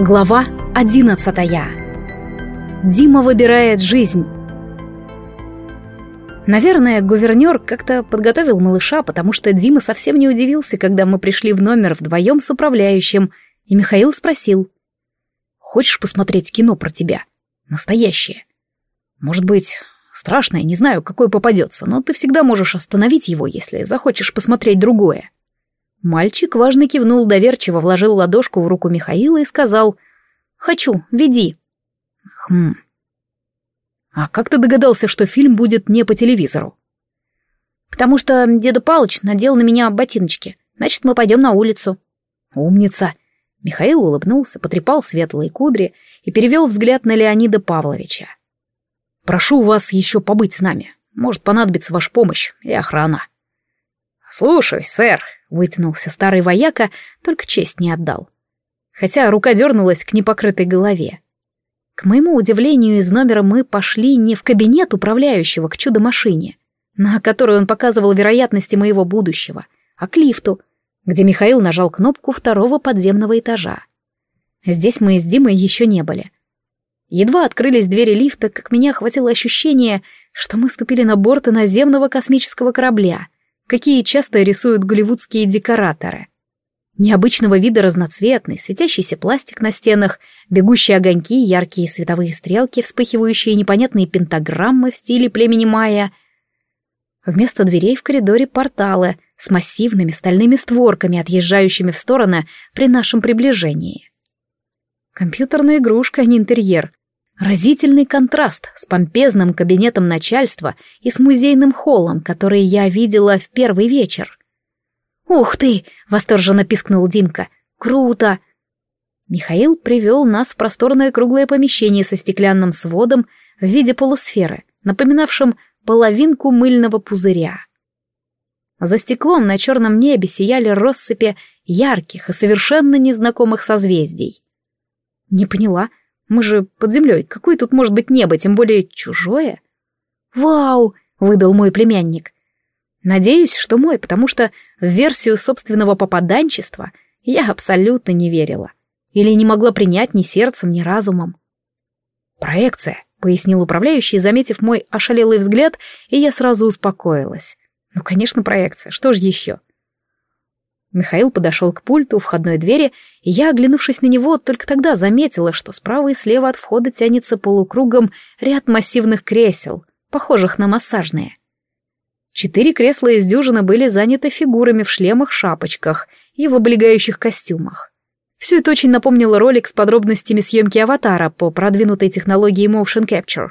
Глава одиннадцатая. Дима выбирает жизнь. Наверное, гувернер как-то подготовил малыша, потому что Дима совсем не удивился, когда мы пришли в номер вдвоем с управляющим, и Михаил спросил. «Хочешь посмотреть кино про тебя? Настоящее? Может быть, страшное, не знаю, какое попадется, но ты всегда можешь остановить его, если захочешь посмотреть другое». Мальчик важно кивнул доверчиво, вложил ладошку в руку Михаила и сказал «Хочу, веди». «Хм. А как ты догадался, что фильм будет не по телевизору?» «Потому что деда Палыч надел на меня ботиночки. Значит, мы пойдем на улицу». «Умница!» Михаил улыбнулся, потрепал светлые кудри и перевел взгляд на Леонида Павловича. «Прошу вас еще побыть с нами. Может понадобится ваша помощь и охрана». «Слушаюсь, сэр», Вытянулся старый вояка, только честь не отдал. Хотя рука дернулась к непокрытой голове. К моему удивлению, из номера мы пошли не в кабинет управляющего к чудо-машине, на которой он показывал вероятности моего будущего, а к лифту, где Михаил нажал кнопку второго подземного этажа. Здесь мы с Димой еще не были. Едва открылись двери лифта, как меня охватило ощущение, что мы ступили на борт наземного космического корабля — какие часто рисуют голливудские декораторы. Необычного вида разноцветный, светящийся пластик на стенах, бегущие огоньки, яркие световые стрелки, вспыхивающие непонятные пентаграммы в стиле племени майя. Вместо дверей в коридоре порталы с массивными стальными створками, отъезжающими в стороны при нашем приближении. Компьютерная игрушка, а не интерьер. Разительный контраст с помпезным кабинетом начальства и с музейным холлом, который я видела в первый вечер. «Ух ты!» — восторженно пискнул Димка. «Круто!» Михаил привел нас в просторное круглое помещение со стеклянным сводом в виде полусферы, напоминавшим половинку мыльного пузыря. За стеклом на черном небе сияли россыпи ярких и совершенно незнакомых созвездий. Не поняла, мы же под землей. Какое тут может быть небо, тем более чужое? Вау! выдал мой племянник. Надеюсь, что мой, потому что в версию собственного попаданчества я абсолютно не верила. Или не могла принять ни сердцем, ни разумом. «Проекция», — пояснил управляющий, заметив мой ошалелый взгляд, и я сразу успокоилась. «Ну, конечно, проекция, что же еще?» Михаил подошел к пульту у входной двери, и я, оглянувшись на него, только тогда заметила, что справа и слева от входа тянется полукругом ряд массивных кресел, похожих на массажные. Четыре кресла из дюжины были заняты фигурами в шлемах-шапочках и в облегающих костюмах. Все это очень напомнило ролик с подробностями съемки аватара по продвинутой технологии Motion Capture.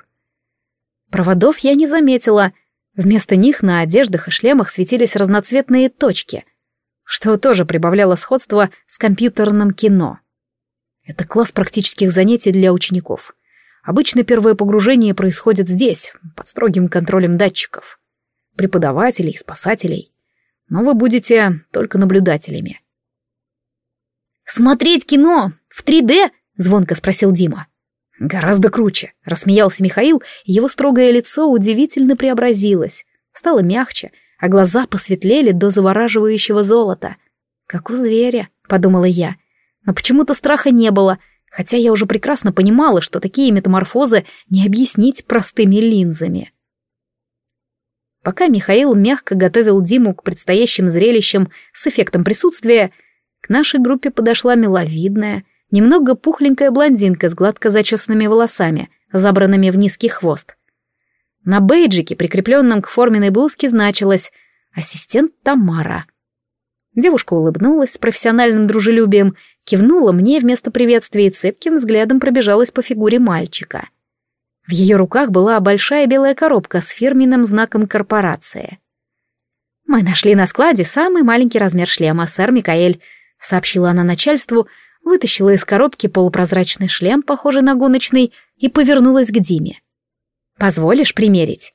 Проводов я не заметила. Вместо них на одеждах и шлемах светились разноцветные точки — что тоже прибавляло сходство с компьютерным кино. Это класс практических занятий для учеников. Обычно первое погружение происходит здесь, под строгим контролем датчиков, преподавателей, спасателей. Но вы будете только наблюдателями. «Смотреть кино в 3D?» — звонко спросил Дима. «Гораздо круче», — рассмеялся Михаил, его строгое лицо удивительно преобразилось, стало мягче, а глаза посветлели до завораживающего золота. «Как у зверя», — подумала я. Но почему-то страха не было, хотя я уже прекрасно понимала, что такие метаморфозы не объяснить простыми линзами. Пока Михаил мягко готовил Диму к предстоящим зрелищам с эффектом присутствия, к нашей группе подошла миловидная, немного пухленькая блондинка с гладко зачесанными волосами, забранными в низкий хвост. На бейджике, прикрепленном к форменной блузке, значилось «Ассистент Тамара». Девушка улыбнулась с профессиональным дружелюбием, кивнула мне вместо приветствия и цепким взглядом пробежалась по фигуре мальчика. В ее руках была большая белая коробка с фирменным знаком корпорации. «Мы нашли на складе самый маленький размер шлема, сэр Микаэль», — сообщила она начальству, вытащила из коробки полупрозрачный шлем, похожий на гоночный, и повернулась к Диме. Позволишь примерить?»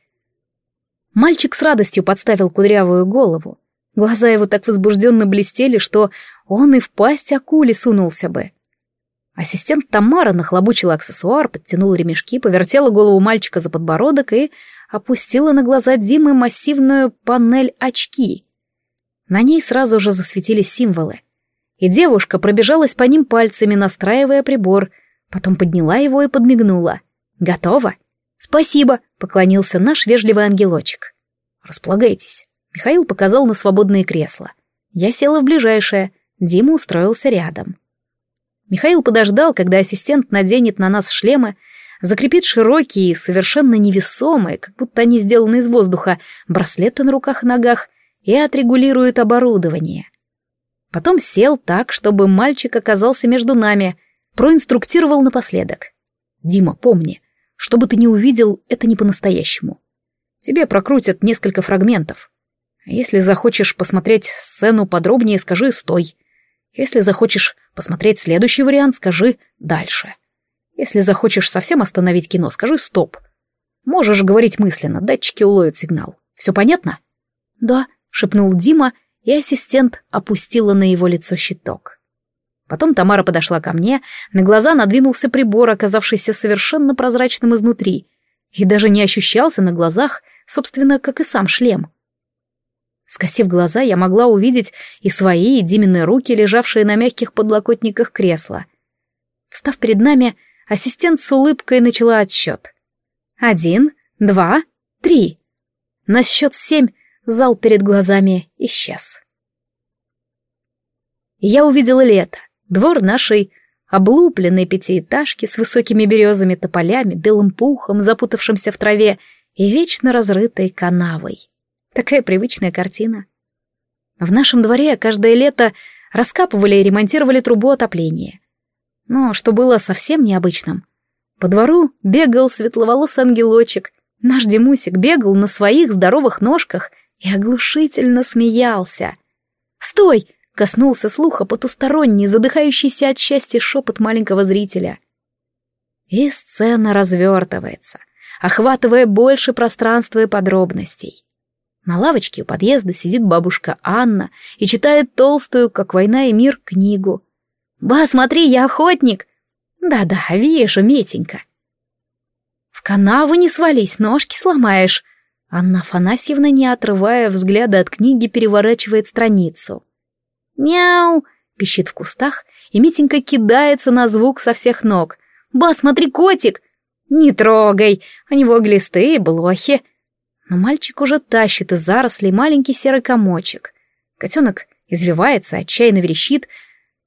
Мальчик с радостью подставил кудрявую голову. Глаза его так возбужденно блестели, что он и в пасть акули сунулся бы. Ассистент Тамара нахлобучила аксессуар, подтянула ремешки, повертела голову мальчика за подбородок и опустила на глаза Димы массивную панель очки. На ней сразу же засветились символы. и девушка пробежалась по ним пальцами, настраивая прибор, потом подняла его и подмигнула. «Готово?» «Спасибо», — поклонился наш вежливый ангелочек. «Располагайтесь». Михаил показал на свободные кресла. Я села в ближайшее, Дима устроился рядом. Михаил подождал, когда ассистент наденет на нас шлемы, закрепит широкие совершенно невесомые, как будто они сделаны из воздуха, браслеты на руках и ногах и отрегулирует оборудование. Потом сел так, чтобы мальчик оказался между нами, проинструктировал напоследок. «Дима, помни, что бы ты ни увидел, это не по-настоящему. Тебе прокрутят несколько фрагментов. Если захочешь посмотреть сцену подробнее, скажи «стой». Если захочешь посмотреть следующий вариант, скажи «дальше». Если захочешь совсем остановить кино, скажи «стоп». Можешь говорить мысленно, датчики уловят сигнал. Все понятно? Да, шепнул Дима, и ассистент опустила на его лицо щиток. Потом Тамара подошла ко мне, на глаза надвинулся прибор, оказавшийся совершенно прозрачным изнутри, и даже не ощущался на глазах, собственно, как и сам шлем. Скосив глаза, я могла увидеть и свои, и Димины руки, лежавшие на мягких подлокотниках кресла. Встав перед нами, ассистент с улыбкой начала отсчет. Один, два, три. На счет семь зал перед глазами исчез. Я увидела лето, двор нашей облупленной пятиэтажки с высокими березами, тополями, белым пухом, запутавшимся в траве и вечно разрытой канавой. Такая привычная картина. В нашем дворе каждое лето раскапывали и ремонтировали трубу отопления. Но что было совсем необычным, по двору бегал светловолосый ангелочек, наш Димусик бегал на своих здоровых ножках и оглушительно смеялся. «Стой!» — коснулся слуха потусторонний, задыхающийся от счастья шепот маленького зрителя. И сцена развертывается, охватывая больше пространства и подробностей. На лавочке у подъезда сидит бабушка Анна и читает толстую, как война и мир, книгу. «Ба, смотри, я охотник!» «Да-да, вижу, Метенька». «В канаву не свались, ножки сломаешь!» Анна Афанасьевна, не отрывая взгляда от книги, переворачивает страницу. «Мяу!» — пищит в кустах, и Митенька кидается на звук со всех ног. «Ба, смотри, котик!» «Не трогай, у него глисты и блохи!» но мальчик уже тащит из зарослей маленький серый комочек. Котенок извивается, отчаянно верещит.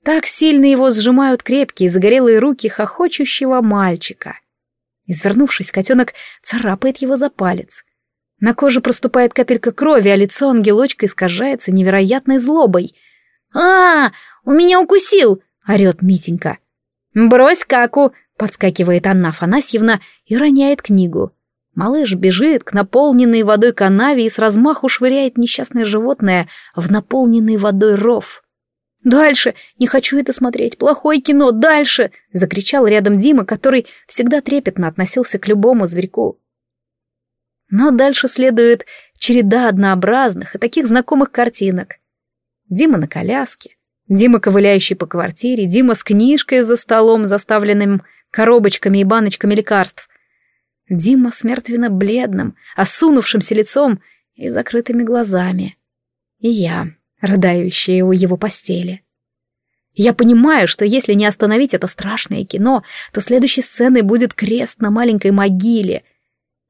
Так сильно его сжимают крепкие загорелые руки хохочущего мальчика. Извернувшись, котенок царапает его за палец. На коже проступает капелька крови, а лицо ангелочка искажается невероятной злобой. «А, у меня укусил!» — орет Митенька. «Брось каку!» — подскакивает Анна Афанасьевна и роняет книгу. Малыш бежит к наполненной водой канаве и с размаху швыряет несчастное животное в наполненный водой ров. «Дальше! Не хочу это смотреть! Плохое кино! Дальше!» — закричал рядом Дима, который всегда трепетно относился к любому зверьку. Но дальше следует череда однообразных и таких знакомых картинок. Дима на коляске, Дима, ковыляющий по квартире, Дима с книжкой за столом, заставленным коробочками и баночками лекарств, Дима с мертвенно-бледным, осунувшимся лицом и закрытыми глазами. И я, рыдающая у его постели. Я понимаю, что если не остановить это страшное кино, то следующей сценой будет крест на маленькой могиле,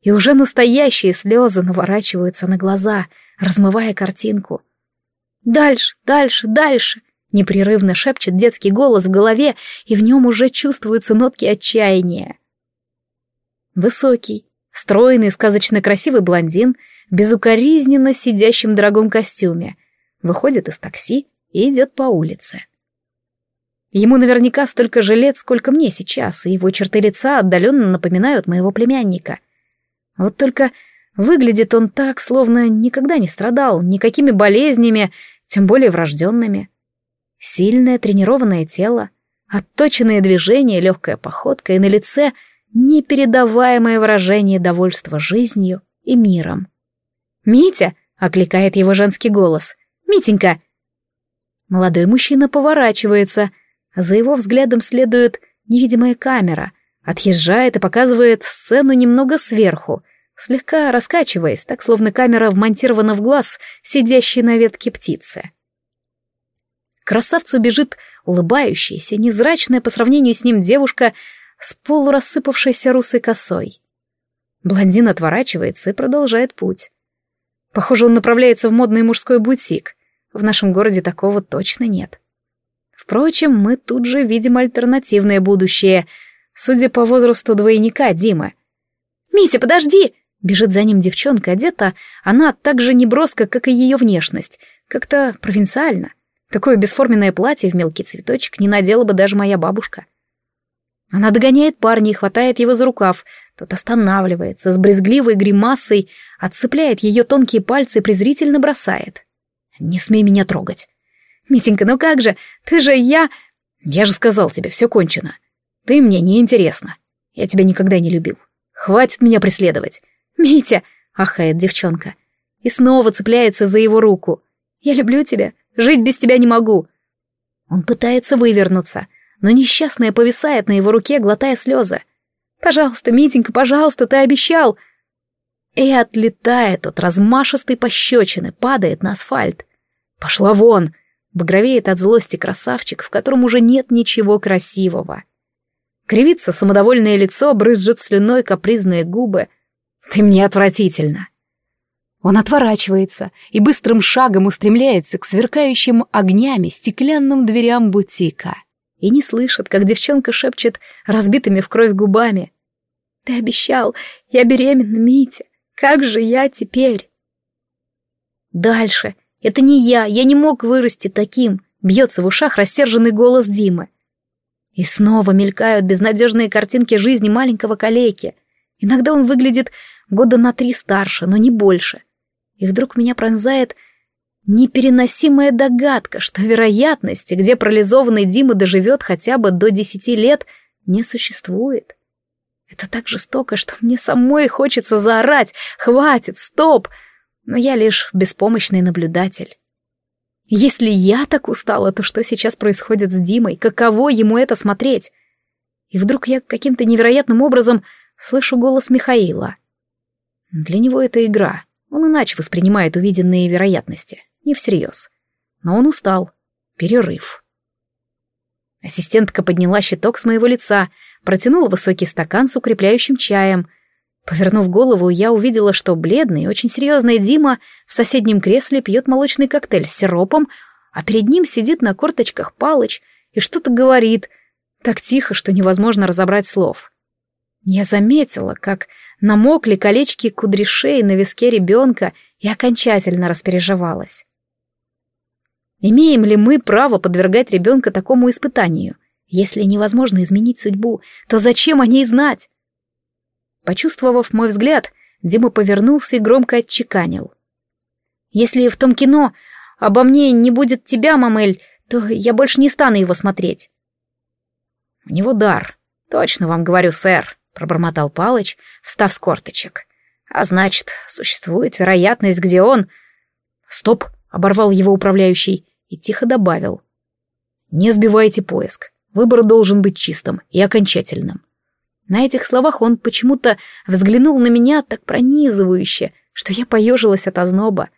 и уже настоящие слезы наворачиваются на глаза, размывая картинку. «Дальше, дальше, дальше!» — непрерывно шепчет детский голос в голове, и в нем уже чувствуются нотки отчаяния. Высокий, стройный, сказочно красивый блондин, безукоризненно сидящим в дорогом костюме, выходит из такси и идет по улице. Ему наверняка столько же лет, сколько мне сейчас, и его черты лица отдаленно напоминают моего племянника. Вот только выглядит он так, словно никогда не страдал никакими болезнями, тем более врожденными. Сильное тренированное тело, отточенные движения, легкая походка и на лице — непередаваемое выражение довольства жизнью и миром. «Митя!» — окликает его женский голос. «Митенька!» Молодой мужчина поворачивается, за его взглядом следует невидимая камера, отъезжает и показывает сцену немного сверху, слегка раскачиваясь, так словно камера вмонтирована в глаз сидящей на ветке птицы. Красавцу бежит улыбающаяся, незрачная по сравнению с ним девушка с полурассыпавшейся русой косой. Блондин отворачивается и продолжает путь. Похоже, он направляется в модный мужской бутик. В нашем городе такого точно нет. Впрочем, мы тут же видим альтернативное будущее, судя по возрасту двойника Димы. «Митя, подожди!» Бежит за ним девчонка, одета она так же неброско, как и ее внешность, как-то провинциально. Такое бесформенное платье в мелкий цветочек не надела бы даже моя бабушка. Она догоняет парня и хватает его за рукав. Тот останавливается, с брезгливой гримасой, отцепляет ее тонкие пальцы и презрительно бросает. «Не смей меня трогать». «Митенька, ну как же? Ты же я...» «Я же сказал тебе, все кончено. Ты мне не интересна. Я тебя никогда не любил. Хватит меня преследовать. «Митя!» — ахает девчонка. И снова цепляется за его руку. «Я люблю тебя. Жить без тебя не могу». Он пытается вывернуться, но несчастная повисает на его руке, глотая слезы. «Пожалуйста, Митенька, пожалуйста, ты обещал!» И отлетает от размашистой пощечины, падает на асфальт. «Пошла вон!» — багровеет от злости красавчик, в котором уже нет ничего красивого. Кривится самодовольное лицо, брызжет слюной капризные губы. «Ты мне отвратительно!» Он отворачивается и быстрым шагом устремляется к сверкающим огнями стеклянным дверям бутика. И не слышит, как девчонка шепчет разбитыми в кровь губами. «Ты обещал, я беременна, Митя. Как же я теперь?» Дальше. Это не я, я не мог вырасти таким. Бьется в ушах рассерженный голос Димы. И снова мелькают безнадежные картинки жизни маленького калеки. Иногда он выглядит года на три старше, но не больше. И вдруг меня пронзает непереносимая догадка, что вероятности, где парализованный Дима доживет хотя бы до десяти лет, не существует. Это так жестоко, что мне самой хочется заорать «Хватит! Стоп!» Но я лишь беспомощный наблюдатель. Если я так устала, то что сейчас происходит с Димой? Каково ему это смотреть? И вдруг я каким-то невероятным образом слышу голос Михаила — для него это игра. Он иначе воспринимает увиденные вероятности. Не всерьез. Но он устал. Перерыв. Ассистентка подняла щиток с моего лица, протянула высокий стакан с укрепляющим чаем. Повернув голову, я увидела, что бледный и очень серьезный Дима в соседнем кресле пьет молочный коктейль с сиропом, а перед ним сидит на корточках Палыч и что-то говорит, так тихо, что невозможно разобрать слов. Я заметила, как намокли колечки кудряшей на виске ребенка и окончательно распереживалась. Имеем ли мы право подвергать ребенка такому испытанию? Если невозможно изменить судьбу, то зачем о ней знать? Почувствовав мой взгляд, Дима повернулся и громко отчеканил. «Если в том кино обо мне не будет тебя, мамель, то я больше не стану его смотреть». «У него дар. Точно вам говорю, сэр», пробормотал Палыч, встав с корточек. А значит, существует вероятность, где он... Стоп, оборвал его управляющий и тихо добавил. Не сбивайте поиск. Выбор должен быть чистым и окончательным. На этих словах он почему-то взглянул на меня так пронизывающе, что я поежилась от озноба.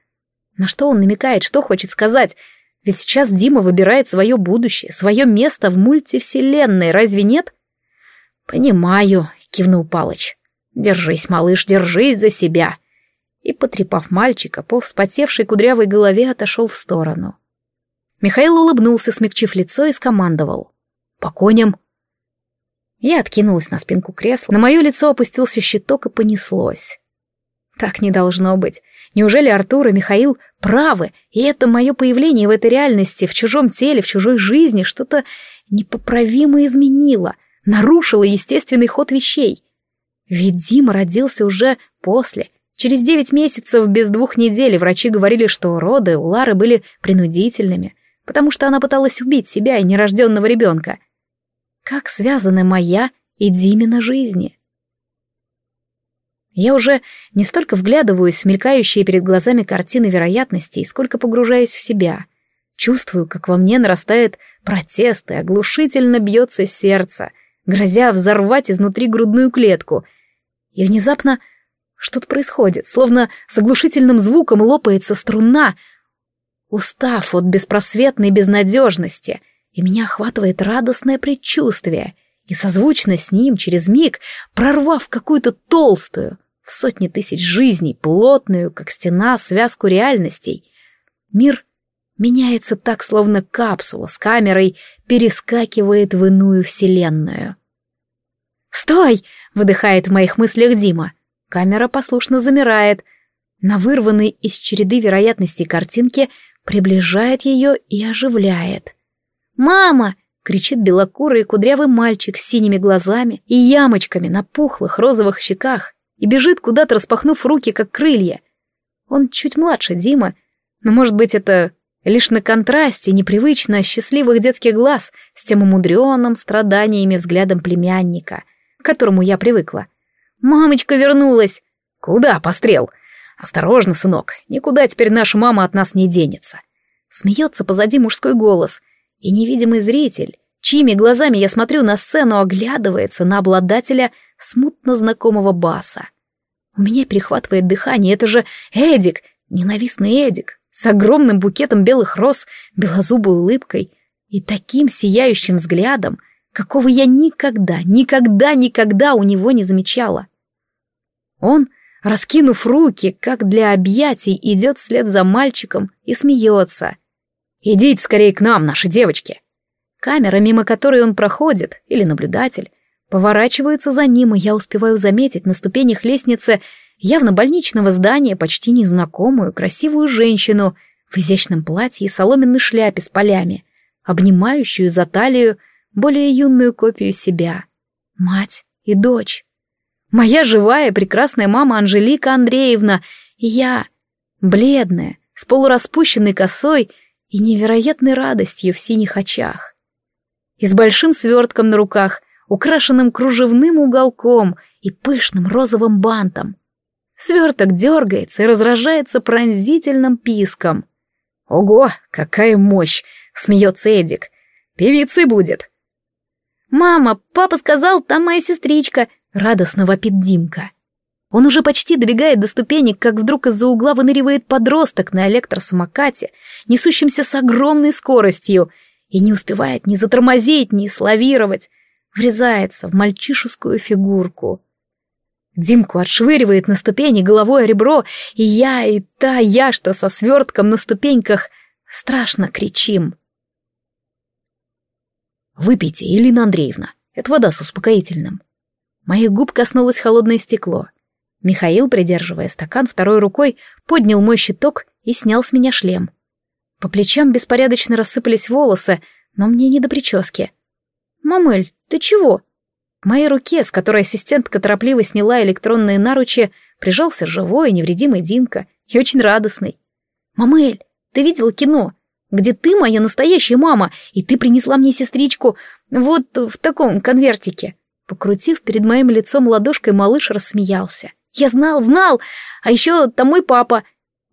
На что он намекает, что хочет сказать? Ведь сейчас Дима выбирает свое будущее, свое место в мультивселенной, разве нет? Понимаю, — кивнул Палыч. «Держись, малыш, держись за себя!» И, потрепав мальчика, по вспотевшей кудрявой голове отошел в сторону. Михаил улыбнулся, смягчив лицо, и скомандовал. «По коням!» Я откинулась на спинку кресла, на мое лицо опустился щиток и понеслось. Так не должно быть. Неужели Артур и Михаил правы, и это мое появление в этой реальности, в чужом теле, в чужой жизни что-то непоправимо изменило — нарушила естественный ход вещей. Ведь Дима родился уже после. Через девять месяцев без двух недель врачи говорили, что роды у Лары были принудительными, потому что она пыталась убить себя и нерожденного ребенка. Как связаны моя и Димина жизни? Я уже не столько вглядываюсь в мелькающие перед глазами картины вероятностей, сколько погружаюсь в себя. Чувствую, как во мне нарастает протест и оглушительно бьется сердце, грозя взорвать изнутри грудную клетку. И внезапно что-то происходит, словно с оглушительным звуком лопается струна. устав от беспросветной безнадежности, и меня охватывает радостное предчувствие, и созвучно с ним через миг, прорвав какую-то толстую, в сотни тысяч жизней, плотную, как стена, связку реальностей, мир меняется так, словно капсула с камерой перескакивает в иную вселенную. «Стой!» — выдыхает в моих мыслях Дима. Камера послушно замирает. На вырванной из череды вероятностей картинке приближает ее и оживляет. «Мама!» — кричит белокурый кудрявый мальчик с синими глазами и ямочками на пухлых розовых щеках и бежит куда-то, распахнув руки, как крылья. Он чуть младше Дима, но, может быть, это лишь на контрасте непривычно счастливых детских глаз с тем умудренным страданиями взглядом племянника, которому я привыкла. «Мамочка вернулась!» «Куда, пострел?» «Осторожно, сынок, никуда теперь наша мама от нас не денется». Смеется позади мужской голос, и невидимый зритель, чьими глазами я смотрю на сцену, оглядывается на обладателя смутно знакомого баса. У меня перехватывает дыхание, это же Эдик, ненавистный Эдик, с огромным букетом белых роз, белозубой улыбкой и таким сияющим взглядом, какого я никогда, никогда, никогда у него не замечала. Он, раскинув руки, как для объятий, идет вслед за мальчиком и смеется. «Идите скорее к нам, наши девочки!» Камера, мимо которой он проходит, или наблюдатель, поворачивается за ним, и я успеваю заметить на ступенях лестницы явно больничного здания почти незнакомую, красивую женщину в изящном платье и соломенной шляпе с полями, обнимающую за талию более юную копию себя. Мать и дочь. Моя живая, прекрасная мама Анжелика Андреевна, я, бледная, с полураспущенной косой и невероятной радостью в синих очах. И с большим свертком на руках, украшенным кружевным уголком и пышным розовым бантом. Сверток дергается и разражается пронзительным писком. «Ого, какая мощь!» — смеется Эдик. «Певицей будет!» «Мама, папа сказал, там моя сестричка!» — радостно вопит Димка. Он уже почти добегает до ступенек, как вдруг из-за угла выныривает подросток на электросамокате, несущемся с огромной скоростью, и не успевает ни затормозить, ни славировать, врезается в мальчишескую фигурку. Димку отшвыривает на ступени головой о ребро, и я, и та я, что со свертком на ступеньках, страшно кричим. «Выпейте, Елена Андреевна, это вода с успокоительным». Моих губ коснулось холодное стекло. Михаил, придерживая стакан второй рукой, поднял мой щиток и снял с меня шлем. По плечам беспорядочно рассыпались волосы, но мне не до прически. «Мамель, ты чего?» К моей руке, с которой ассистентка торопливо сняла электронные наручи, прижался живой и невредимый Димка, и очень радостный. «Мамель, ты видел кино? Где ты моя настоящая мама, и ты принесла мне сестричку вот в таком конвертике». Покрутив перед моим лицом ладошкой, малыш рассмеялся. «Я знал, знал! А еще там мой папа.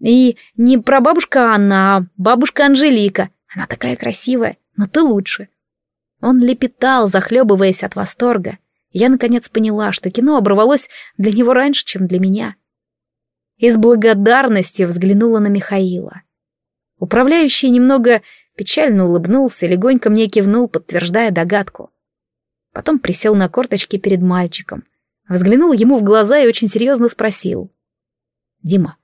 И не прабабушка Анна, а бабушка Анжелика. Она такая красивая, но ты лучше». Он лепетал, захлебываясь от восторга. Я, наконец, поняла, что кино оборвалось для него раньше, чем для меня. И с благодарностью взглянула на Михаила. Управляющий немного печально улыбнулся легонько мне кивнул, подтверждая догадку. Потом присел на корточки перед мальчиком, взглянул ему в глаза и очень серьезно спросил. «Дима,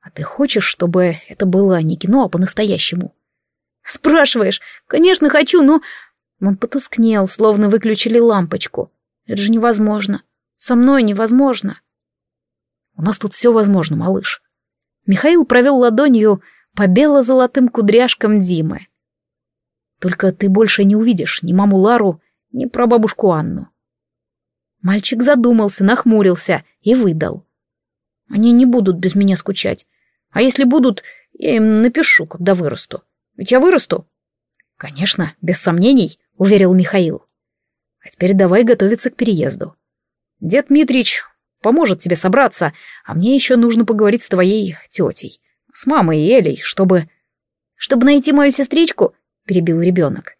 а ты хочешь, чтобы это было не кино, а по-настоящему?» «Спрашиваешь? Конечно, хочу, но...» Он потускнел, словно выключили лампочку. «Это же невозможно. Со мной невозможно». «У нас тут все возможно, малыш». Михаил провел ладонью по бело-золотым кудряшкам Димы. Только ты больше не увидишь ни маму Лару, ни прабабушку Анну. Мальчик задумался, нахмурился и выдал. Они не будут без меня скучать. А если будут, я им напишу, когда вырасту. Ведь я вырасту. Конечно, без сомнений, уверил Михаил. А теперь давай готовиться к переезду. Дед Митрич поможет тебе собраться, а мне еще нужно поговорить с твоей тетей. С мамой и Элей, чтобы... Чтобы найти мою сестричку, перебил ребенок.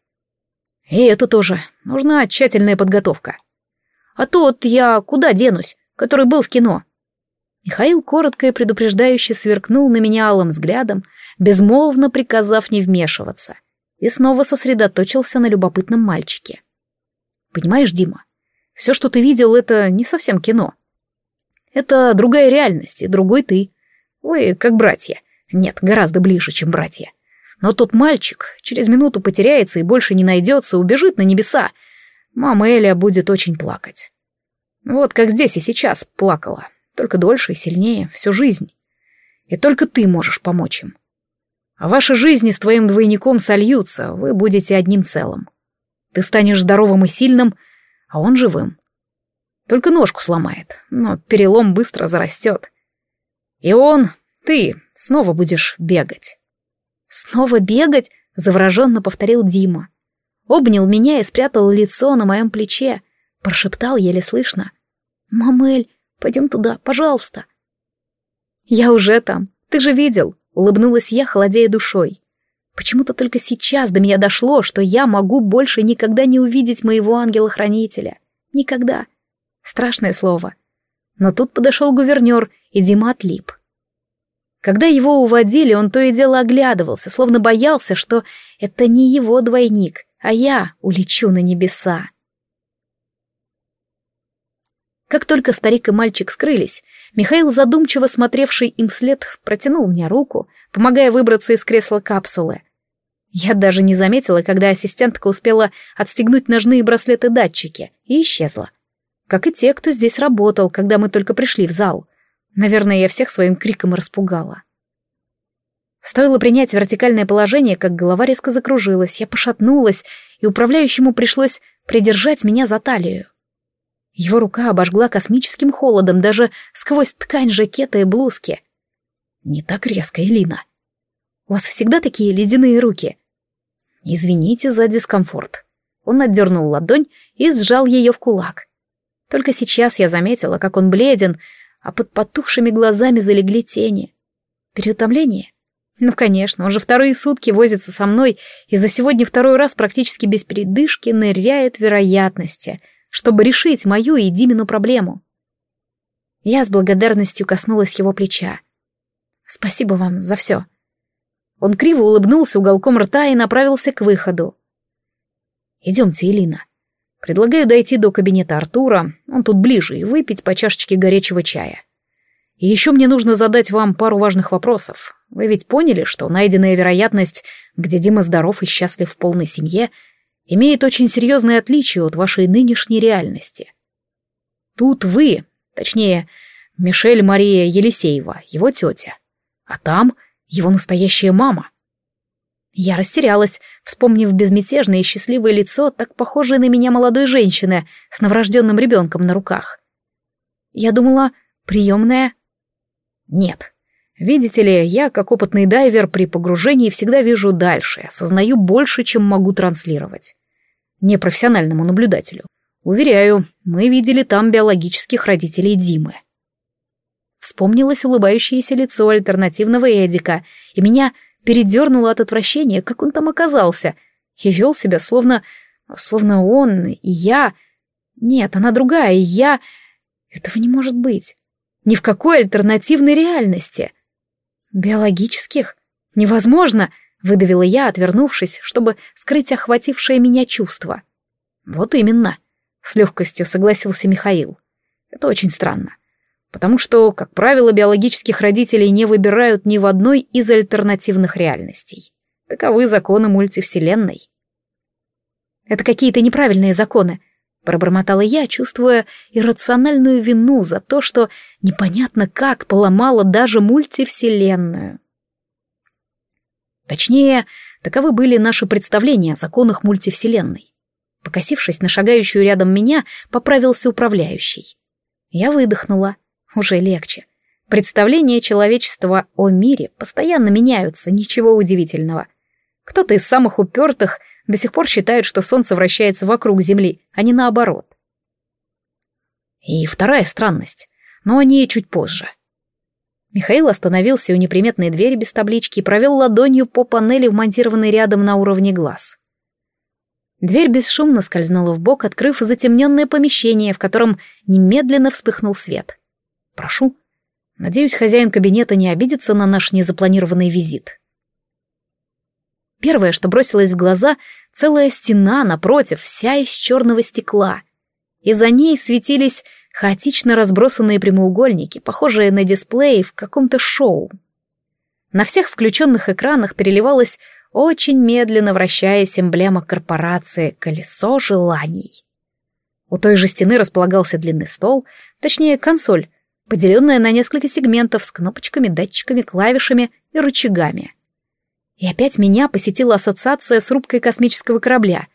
И это тоже. Нужна тщательная подготовка. А тот я куда денусь, который был в кино? Михаил коротко и предупреждающе сверкнул на меня алым взглядом, безмолвно приказав не вмешиваться, и снова сосредоточился на любопытном мальчике. «Понимаешь, Дима, все, что ты видел, это не совсем кино. Это другая реальность и другой ты. Вы как братья. Нет, гораздо ближе, чем братья. Но тот мальчик через минуту потеряется и больше не найдется, убежит на небеса. Мама Эля будет очень плакать. Вот как здесь и сейчас плакала, только дольше и сильнее, всю жизнь. И только ты можешь помочь им. А ваши жизни с твоим двойником сольются, вы будете одним целым. Ты станешь здоровым и сильным, а он живым. Только ножку сломает, но перелом быстро зарастет. И он, ты, снова будешь бегать. Снова бегать? Завороженно повторил Дима. Обнял меня и спрятал лицо на моем плече. Прошептал еле слышно. «Мамель, пойдем туда, пожалуйста». «Я уже там, ты же видел», — улыбнулась я, холодея душой. Почему-то только сейчас до меня дошло, что я могу больше никогда не увидеть моего ангела-хранителя. Никогда. Страшное слово. Но тут подошел гувернер, и Дима отлип. Когда его уводили, он то и дело оглядывался, словно боялся, что это не его двойник, а я улечу на небеса. Как только старик и мальчик скрылись, Михаил, задумчиво смотревший им вслед, протянул мне руку, помогая выбраться из кресла капсулы. Я даже не заметила, когда ассистентка успела отстегнуть ножные браслеты-датчики и исчезла. Как и те, кто здесь работал, когда мы только пришли в зал. Наверное, я всех своим криком распугала. Стоило принять вертикальное положение, как голова резко закружилась, я пошатнулась, и управляющему пришлось придержать меня за талию. Его рука обожгла космическим холодом даже сквозь ткань жакета и блузки. Не так резко, Элина. У вас всегда такие ледяные руки? Извините за дискомфорт. Он отдернул ладонь и сжал ее в кулак. Только сейчас я заметила, как он бледен, а под потухшими глазами залегли тени. Переутомление? Ну, конечно, он же вторые сутки возится со мной и за сегодня второй раз практически без передышки ныряет вероятности — чтобы решить мою и Димину проблему. Я с благодарностью коснулась его плеча. «Спасибо вам за все». Он криво улыбнулся уголком рта и направился к выходу. «Идемте, Элина. Предлагаю дойти до кабинета Артура, он тут ближе, и выпить по чашечке горячего чая. И еще мне нужно задать вам пару важных вопросов. Вы ведь поняли, что найденная вероятность, где Дима здоров и счастлив в полной семье, имеет очень серьезное отличие от вашей нынешней реальности. Тут вы, точнее, Мишель Мария Елисеева, его тетя, а там его настоящая мама. Я растерялась, вспомнив безмятежное и счастливое лицо, так похожее на меня молодой женщины с новорожденным ребенком на руках. Я думала, приемная? Нет. Видите ли, я, как опытный дайвер, при погружении всегда вижу дальше, осознаю больше, чем могу транслировать. Непрофессиональному наблюдателю. Уверяю, мы видели там биологических родителей Димы. Вспомнилось улыбающееся лицо альтернативного Эдика, и меня передернуло от отвращения, как он там оказался, и вел себя словно... словно он и я... Нет, она другая, и я... Этого не может быть. Ни в какой альтернативной реальности. «Биологических? Невозможно!» — выдавила я, отвернувшись, чтобы скрыть охватившее меня чувство. «Вот именно», — с легкостью согласился Михаил. «Это очень странно. Потому что, как правило, биологических родителей не выбирают ни в одной из альтернативных реальностей. Таковы законы мультивселенной». «Это какие-то неправильные законы», Пробормотала я, чувствуя иррациональную вину за то, что непонятно как поломала даже мультивселенную. Точнее, таковы были наши представления о законах мультивселенной. Покосившись на шагающую рядом меня, поправился управляющий. Я выдохнула. Уже легче. Представления человечества о мире постоянно меняются, ничего удивительного. Кто-то из самых упертых — до сих пор считают, что Солнце вращается вокруг Земли, а не наоборот. И вторая странность, но о ней чуть позже. Михаил остановился у неприметной двери без таблички и провел ладонью по панели, вмонтированной рядом на уровне глаз. Дверь бесшумно скользнула в бок, открыв затемненное помещение, в котором немедленно вспыхнул свет. «Прошу». Надеюсь, хозяин кабинета не обидится на наш незапланированный визит. Первое, что бросилось в глаза, целая стена напротив, вся из черного стекла. И за ней светились хаотично разбросанные прямоугольники, похожие на дисплеи в каком-то шоу. На всех включенных экранах переливалась очень медленно вращаясь эмблема корпорации «Колесо желаний». У той же стены располагался длинный стол, точнее консоль, поделенная на несколько сегментов с кнопочками, датчиками, клавишами и рычагами. И опять меня посетила ассоциация с рубкой космического корабля.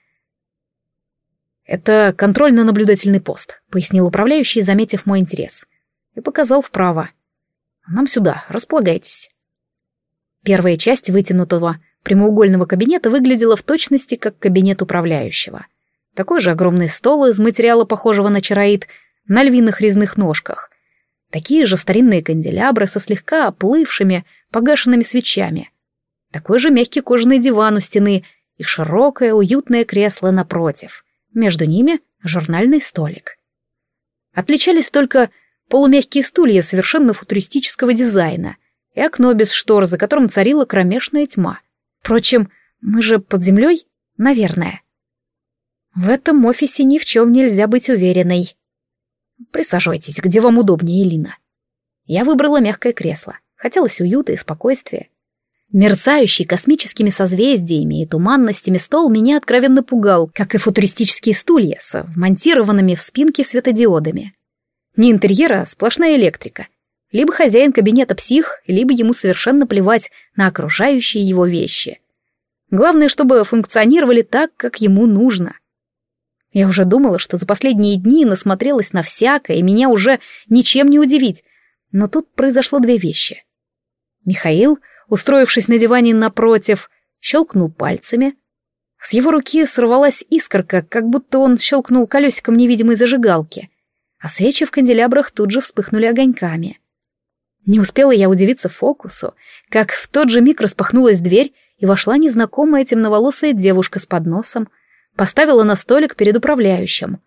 «Это контрольно-наблюдательный пост», — пояснил управляющий, заметив мой интерес. И показал вправо. «Нам сюда, располагайтесь». Первая часть вытянутого прямоугольного кабинета выглядела в точности как кабинет управляющего. Такой же огромный стол из материала, похожего на чароид, на львиных резных ножках. Такие же старинные канделябры со слегка оплывшими, погашенными свечами. Такой же мягкий кожаный диван у стены и широкое уютное кресло напротив. Между ними журнальный столик. Отличались только полумягкие стулья совершенно футуристического дизайна и окно без штор, за которым царила кромешная тьма — Впрочем, мы же под землей, наверное. В этом офисе ни в чем нельзя быть уверенной. Присаживайтесь, где вам удобнее, Элина. Я выбрала мягкое кресло. Хотелось уюта и спокойствия. Мерцающий космическими созвездиями и туманностями стол меня откровенно пугал, как и футуристические стулья с вмонтированными в спинке светодиодами. Не интерьера, а сплошная электрика. Либо хозяин кабинета псих, либо ему совершенно плевать на окружающие его вещи. Главное, чтобы функционировали так, как ему нужно. Я уже думала, что за последние дни насмотрелась на всякое, и меня уже ничем не удивить. Но тут произошло две вещи. Михаил, устроившись на диване напротив, щелкнул пальцами. С его руки сорвалась искорка, как будто он щелкнул колесиком невидимой зажигалки, а свечи в канделябрах тут же вспыхнули огоньками. Не успела я удивиться фокусу, как в тот же миг распахнулась дверь, и вошла незнакомая темноволосая девушка с подносом, поставила на столик перед управляющим.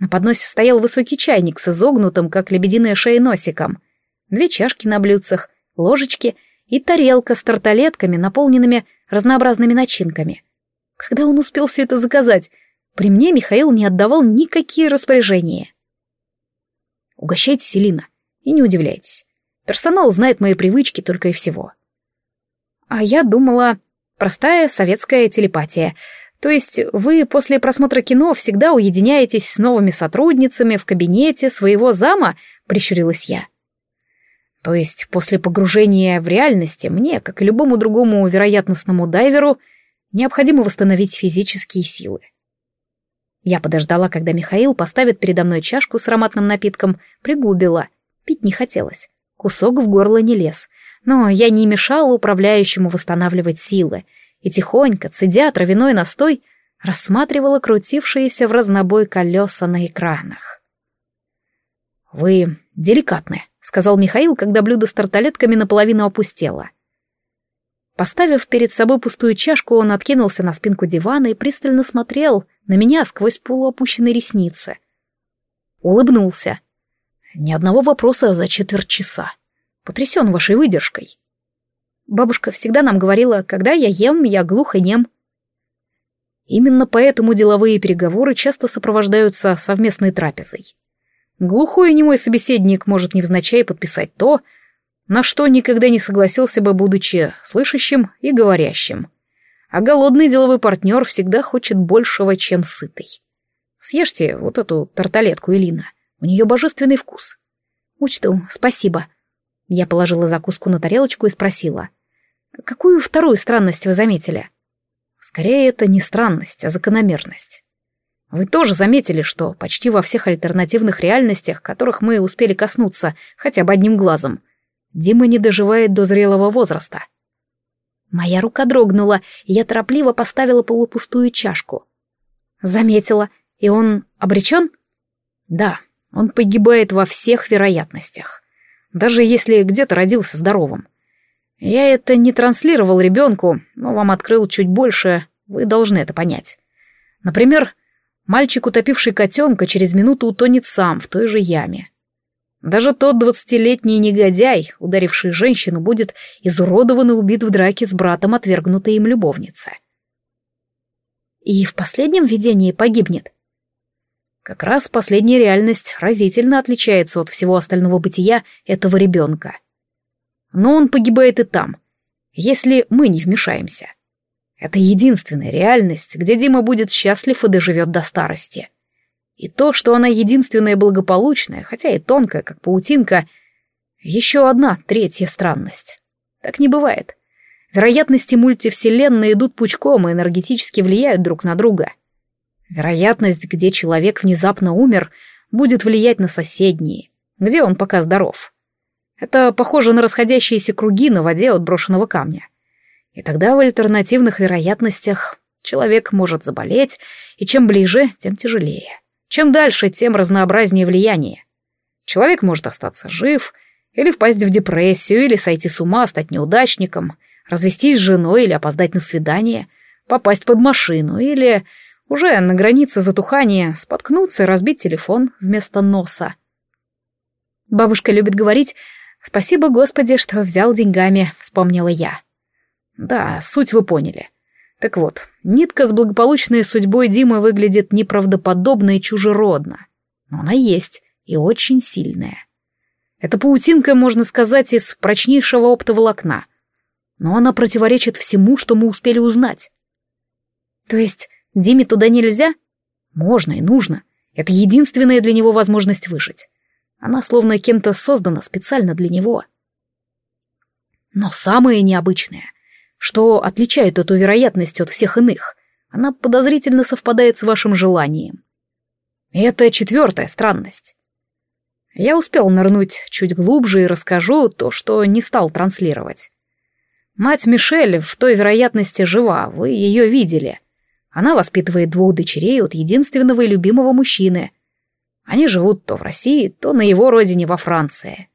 На подносе стоял высокий чайник с изогнутым, как лебединая шея, носиком, две чашки на блюдцах, ложечки и тарелка с тарталетками, наполненными разнообразными начинками. Когда он успел все это заказать? При мне Михаил не отдавал никакие распоряжения. Угощайтесь, Селина, и не удивляйтесь. Персонал знает мои привычки только и всего. А я думала, простая советская телепатия. То есть вы после просмотра кино всегда уединяетесь с новыми сотрудницами в кабинете своего зама, прищурилась я. То есть после погружения в реальности мне, как и любому другому вероятностному дайверу, необходимо восстановить физические силы. Я подождала, когда Михаил поставит передо мной чашку с ароматным напитком, пригубила. Пить не хотелось. Кусок в горло не лез, но я не мешала управляющему восстанавливать силы и тихонько, цедя травяной настой, рассматривала крутившиеся в разнобой колеса на экранах. «Вы деликатны», — сказал Михаил, когда блюдо с тарталетками наполовину опустело. Поставив перед собой пустую чашку, он откинулся на спинку дивана и пристально смотрел на меня сквозь полуопущенные ресницы. Улыбнулся. Ни одного вопроса за четверть часа. Потрясен вашей выдержкой. Бабушка всегда нам говорила, когда я ем, я глух и нем. Именно поэтому деловые переговоры часто сопровождаются совместной трапезой. Глухой и немой собеседник может невзначай подписать то, на что никогда не согласился бы, будучи слышащим и говорящим. А голодный деловой партнер всегда хочет большего, чем сытый. Съешьте вот эту тарталетку, Элина. У нее божественный вкус. Учту, спасибо. Я положила закуску на тарелочку и спросила. Какую вторую странность вы заметили? Скорее, это не странность, а закономерность. Вы тоже заметили, что почти во всех альтернативных реальностях, которых мы успели коснуться хотя бы одним глазом, Дима не доживает до зрелого возраста. Моя рука дрогнула, и я торопливо поставила полупустую чашку. Заметила, и он обречен? Да, он погибает во всех вероятностях. Даже если где-то родился здоровым. Я это не транслировал ребенку, но вам открыл чуть больше, вы должны это понять. Например, мальчик, утопивший котенка, через минуту утонет сам в той же яме. Даже тот двадцатилетний негодяй, ударивший женщину, будет изуродован и убит в драке с братом отвергнутой им любовницы. И в последнем видении погибнет. Как раз последняя реальность разительно отличается от всего остального бытия этого ребенка. Но он погибает и там, если мы не вмешаемся. Это единственная реальность, где Дима будет счастлив и доживет до старости. И то, что она единственная благополучная, хотя и тонкая, как паутинка, еще одна третья странность. Так не бывает. Вероятности мультивселенной идут пучком и энергетически влияют друг на друга. Вероятность, где человек внезапно умер, будет влиять на соседние, где он пока здоров. Это похоже на расходящиеся круги на воде от брошенного камня. И тогда в альтернативных вероятностях человек может заболеть, и чем ближе, тем тяжелее. Чем дальше, тем разнообразнее влияние. Человек может остаться жив, или впасть в депрессию, или сойти с ума, стать неудачником, развестись с женой или опоздать на свидание, попасть под машину, или уже на границе затухания споткнуться и разбить телефон вместо носа. Бабушка любит говорить «Спасибо, Господи, что взял деньгами», — вспомнила я. Да, суть вы поняли. Так вот, нитка с благополучной судьбой Димы выглядит неправдоподобно и чужеродно. Но она есть, и очень сильная. Эта паутинка, можно сказать, из прочнейшего оптоволокна. Но она противоречит всему, что мы успели узнать. То есть Диме туда нельзя? Можно и нужно. Это единственная для него возможность выжить. Она словно кем-то создана специально для него. Но самое необычное что отличает эту вероятность от всех иных. Она подозрительно совпадает с вашим желанием. И это четвертая странность. Я успел нырнуть чуть глубже и расскажу то, что не стал транслировать. Мать Мишель в той вероятности жива, вы ее видели. Она воспитывает двух дочерей от единственного и любимого мужчины. Они живут то в России, то на его родине во Франции.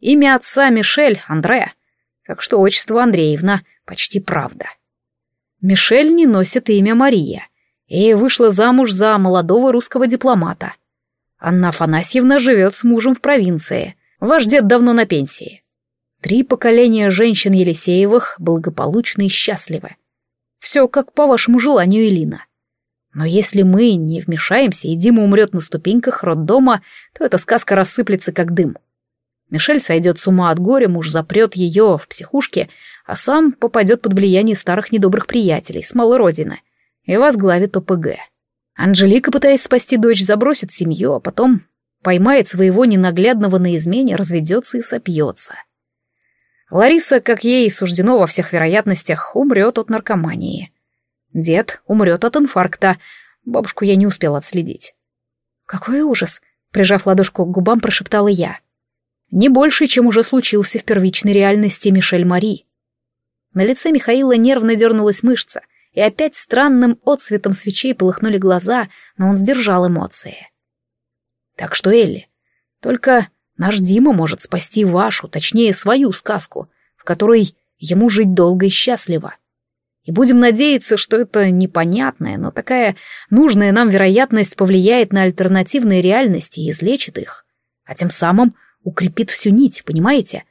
Имя отца Мишель — Андре, так что отчество Андреевна — Почти правда. Мишель не носит имя Мария и вышла замуж за молодого русского дипломата. Анна Афанасьевна живет с мужем в провинции. Ваш дед давно на пенсии. Три поколения женщин Елисеевых благополучны и счастливы. Все как по вашему желанию, Элина. Но если мы не вмешаемся, и Дима умрет на ступеньках роддома, то эта сказка рассыплется как дым. Мишель сойдет с ума от горя, муж запрет ее в психушке, а сам попадет под влияние старых недобрых приятелей с малой родины и возглавит ОПГ. Анжелика, пытаясь спасти дочь, забросит семью, а потом поймает своего ненаглядного на измене, разведется и сопьется. Лариса, как ей суждено во всех вероятностях, умрет от наркомании. Дед умрет от инфаркта. Бабушку я не успел отследить. «Какой ужас!» — прижав ладошку к губам, прошептала я. «Не больше, чем уже случился в первичной реальности Мишель Мари. На лице Михаила нервно дернулась мышца, и опять странным отсветом свечей полыхнули глаза, но он сдержал эмоции. Так что, Элли, только наш Дима может спасти вашу, точнее, свою сказку, в которой ему жить долго и счастливо. И будем надеяться, что это непонятная, но такая нужная нам вероятность повлияет на альтернативные реальности и излечит их, а тем самым укрепит всю нить, понимаете?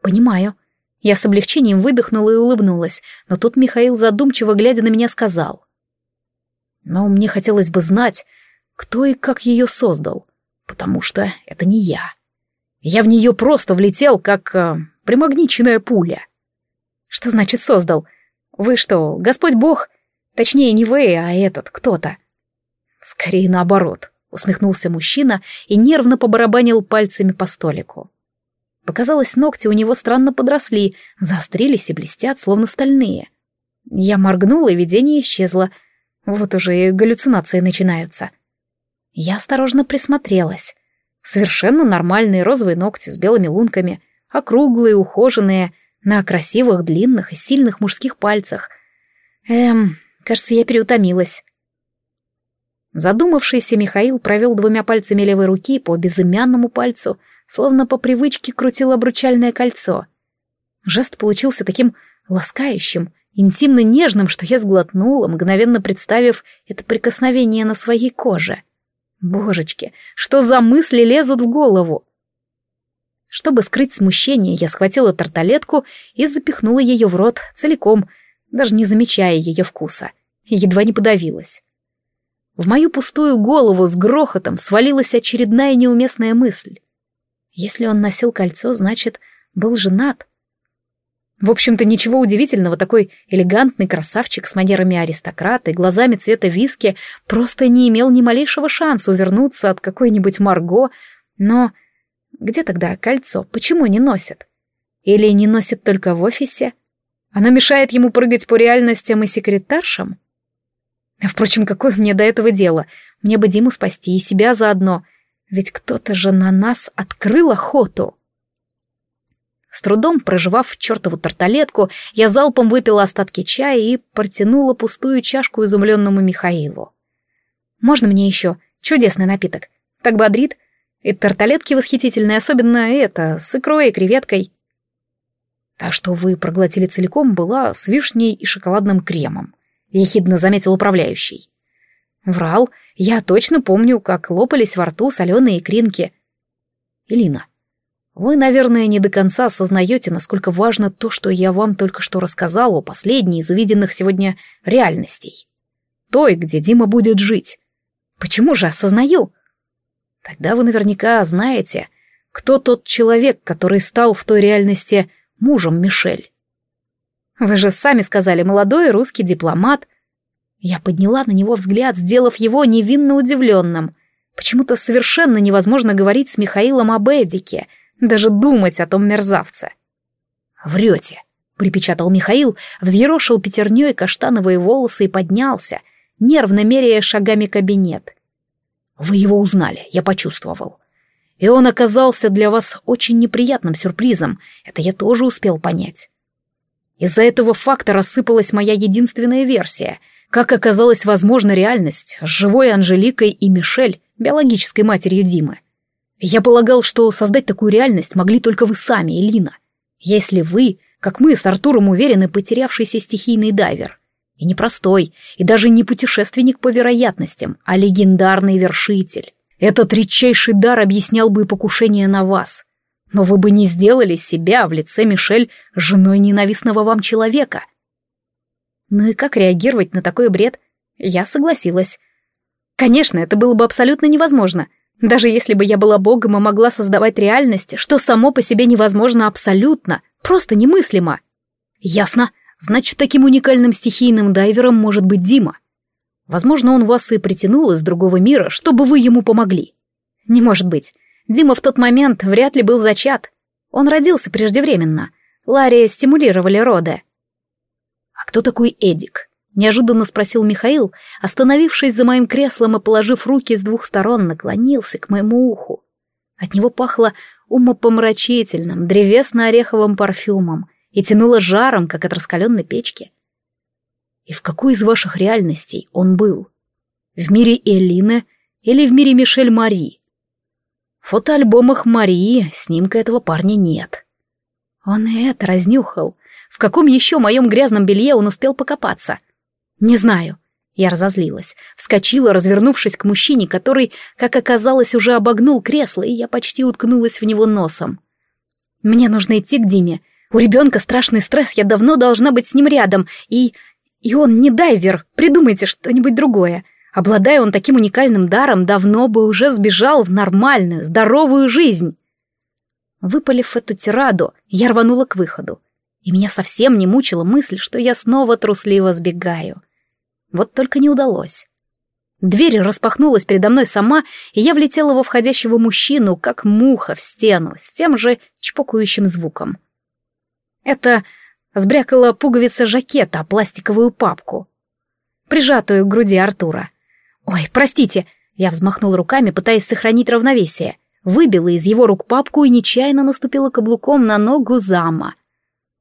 Понимаю, я с облегчением выдохнула и улыбнулась, но тут Михаил, задумчиво глядя на меня, сказал. «Но мне хотелось бы знать, кто и как ее создал, потому что это не я. Я в нее просто влетел, как э, примагниченная пуля». «Что значит создал? Вы что, Господь Бог? Точнее, не вы, а этот кто-то». «Скорее наоборот», — усмехнулся мужчина и нервно побарабанил пальцами по столику. Показалось, ногти у него странно подросли, заострились и блестят, словно стальные. Я моргнула, и видение исчезло. Вот уже и галлюцинации начинаются. Я осторожно присмотрелась. Совершенно нормальные розовые ногти с белыми лунками, округлые, ухоженные, на красивых, длинных и сильных мужских пальцах. Эм, кажется, я переутомилась. Задумавшийся Михаил провел двумя пальцами левой руки по безымянному пальцу — словно по привычке крутил обручальное кольцо. Жест получился таким ласкающим, интимно нежным, что я сглотнула, мгновенно представив это прикосновение на своей коже. Божечки, что за мысли лезут в голову? Чтобы скрыть смущение, я схватила тарталетку и запихнула ее в рот целиком, даже не замечая ее вкуса. Едва не подавилась. В мою пустую голову с грохотом свалилась очередная неуместная мысль. Если он носил кольцо, значит, был женат. В общем-то, ничего удивительного, такой элегантный красавчик с манерами аристократа и глазами цвета виски просто не имел ни малейшего шанса увернуться от какой-нибудь Марго, но где тогда кольцо? Почему не носит? Или не носит только в офисе? Оно мешает ему прыгать по реальностям и секретаршам? Впрочем, какое мне до этого дело? Мне бы Диму спасти и себя заодно. Ведь кто-то же на нас открыл охоту. С трудом проживав чертову тарталетку, я залпом выпила остатки чая и протянула пустую чашку изумленному Михаилу. «Можно мне еще? Чудесный напиток. Так бодрит. И тарталетки восхитительные, особенно это, с икрой и креветкой». «Та, что вы проглотили целиком, была с вишней и шоколадным кремом», — ехидно заметил управляющий. «Врал. Я точно помню, как лопались во рту соленые икринки». «Элина, вы, наверное, не до конца осознаете, насколько важно то, что я вам только что рассказал о последней из увиденных сегодня реальностей. Той, где Дима будет жить. Почему же осознаю? Тогда вы наверняка знаете, кто тот человек, который стал в той реальности мужем Мишель. Вы же сами сказали, молодой русский дипломат. Я подняла на него взгляд, сделав его невинно удивленным. Почему-то совершенно невозможно говорить с Михаилом об Эдике — даже думать о том мерзавце. «Врете», — припечатал Михаил, взъерошил пятерней каштановые волосы и поднялся, нервно меряя шагами кабинет. «Вы его узнали, я почувствовал. И он оказался для вас очень неприятным сюрпризом, это я тоже успел понять. Из-за этого факта рассыпалась моя единственная версия, как оказалась возможна реальность с живой Анжеликой и Мишель, биологической матерью Димы. Я полагал, что создать такую реальность могли только вы сами, Элина. Если вы, как мы с Артуром уверены, потерявшийся стихийный дайвер. И не простой, и даже не путешественник по вероятностям, а легендарный вершитель. Этот редчайший дар объяснял бы покушение на вас. Но вы бы не сделали себя в лице Мишель женой ненавистного вам человека. Ну и как реагировать на такой бред? Я согласилась. Конечно, это было бы абсолютно невозможно — даже если бы я была богом и могла создавать реальность, что само по себе невозможно абсолютно, просто немыслимо. Ясно. Значит, таким уникальным стихийным дайвером может быть Дима. Возможно, он вас и притянул из другого мира, чтобы вы ему помогли. Не может быть. Дима в тот момент вряд ли был зачат. Он родился преждевременно. Лария стимулировали роды. А кто такой Эдик? Неожиданно спросил Михаил, остановившись за моим креслом и положив руки с двух сторон, наклонился к моему уху. От него пахло умопомрачительным, древесно-ореховым парфюмом и тянуло жаром, как от раскаленной печки. И в какой из ваших реальностей он был? В мире Элины или в мире Мишель Мари? В фотоальбомах Марии снимка этого парня нет. Он и это разнюхал. В каком еще моем грязном белье он успел покопаться? «Не знаю». Я разозлилась, вскочила, развернувшись к мужчине, который, как оказалось, уже обогнул кресло, и я почти уткнулась в него носом. «Мне нужно идти к Диме. У ребенка страшный стресс, я давно должна быть с ним рядом, и... И он не дайвер, придумайте что-нибудь другое. Обладая он таким уникальным даром, давно бы уже сбежал в нормальную, здоровую жизнь». Выпалив эту тираду, я рванула к выходу, и меня совсем не мучила мысль, что я снова трусливо сбегаю. Вот только не удалось. Дверь распахнулась передо мной сама, и я влетела во входящего мужчину, как муха в стену, с тем же чпокающим звуком. Это сбрякала пуговица жакета пластиковую папку, прижатую к груди Артура. «Ой, простите!» Я взмахнул руками, пытаясь сохранить равновесие. Выбила из его рук папку и нечаянно наступила каблуком на ногу зама.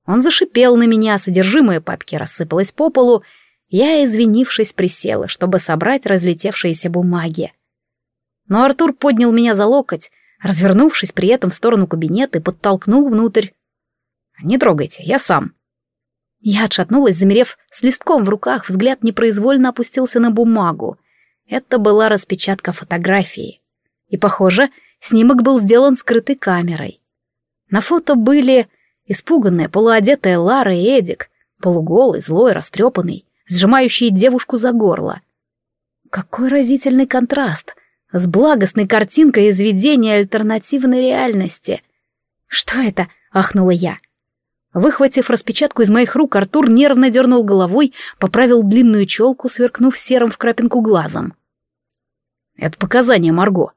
Он зашипел на меня, содержимое папки рассыпалось по полу, я, извинившись, присела, чтобы собрать разлетевшиеся бумаги. Но Артур поднял меня за локоть, развернувшись при этом в сторону кабинета и подтолкнул внутрь. «Не трогайте, я сам». Я отшатнулась, замерев с листком в руках, взгляд непроизвольно опустился на бумагу. Это была распечатка фотографии. И, похоже, снимок был сделан скрытой камерой. На фото были испуганная, полуодетая Лара и Эдик, полуголый, злой, растрепанный, сжимающий девушку за горло. Какой разительный контраст с благостной картинкой из видения альтернативной реальности. «Что это?» — ахнула я. Выхватив распечатку из моих рук, Артур нервно дернул головой, поправил длинную челку, сверкнув серым в крапинку глазом. «Это показания Марго.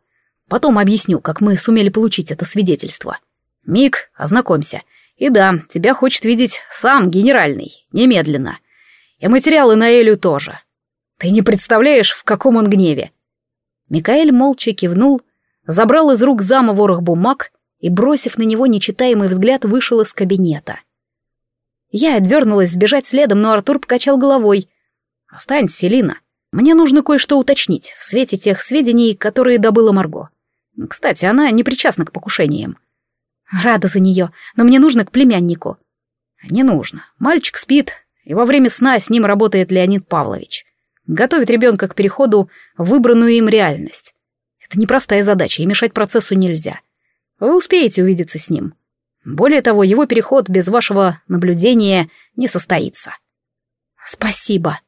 Потом объясню, как мы сумели получить это свидетельство. Мик, ознакомься. И да, тебя хочет видеть сам генеральный, немедленно. И материалы на Элю тоже. Ты не представляешь, в каком он гневе. Микаэль молча кивнул, забрал из рук зама ворох бумаг и, бросив на него нечитаемый взгляд, вышел из кабинета. Я отдернулась сбежать следом, но Артур покачал головой. «Останься, Селина. Мне нужно кое-что уточнить в свете тех сведений, которые добыла Марго. Кстати, она не причастна к покушениям. Рада за нее, но мне нужно к племяннику. Не нужно. Мальчик спит, и во время сна с ним работает Леонид Павлович. Готовит ребенка к переходу в выбранную им реальность. Это непростая задача, и мешать процессу нельзя. Вы успеете увидеться с ним. Более того, его переход без вашего наблюдения не состоится. Спасибо.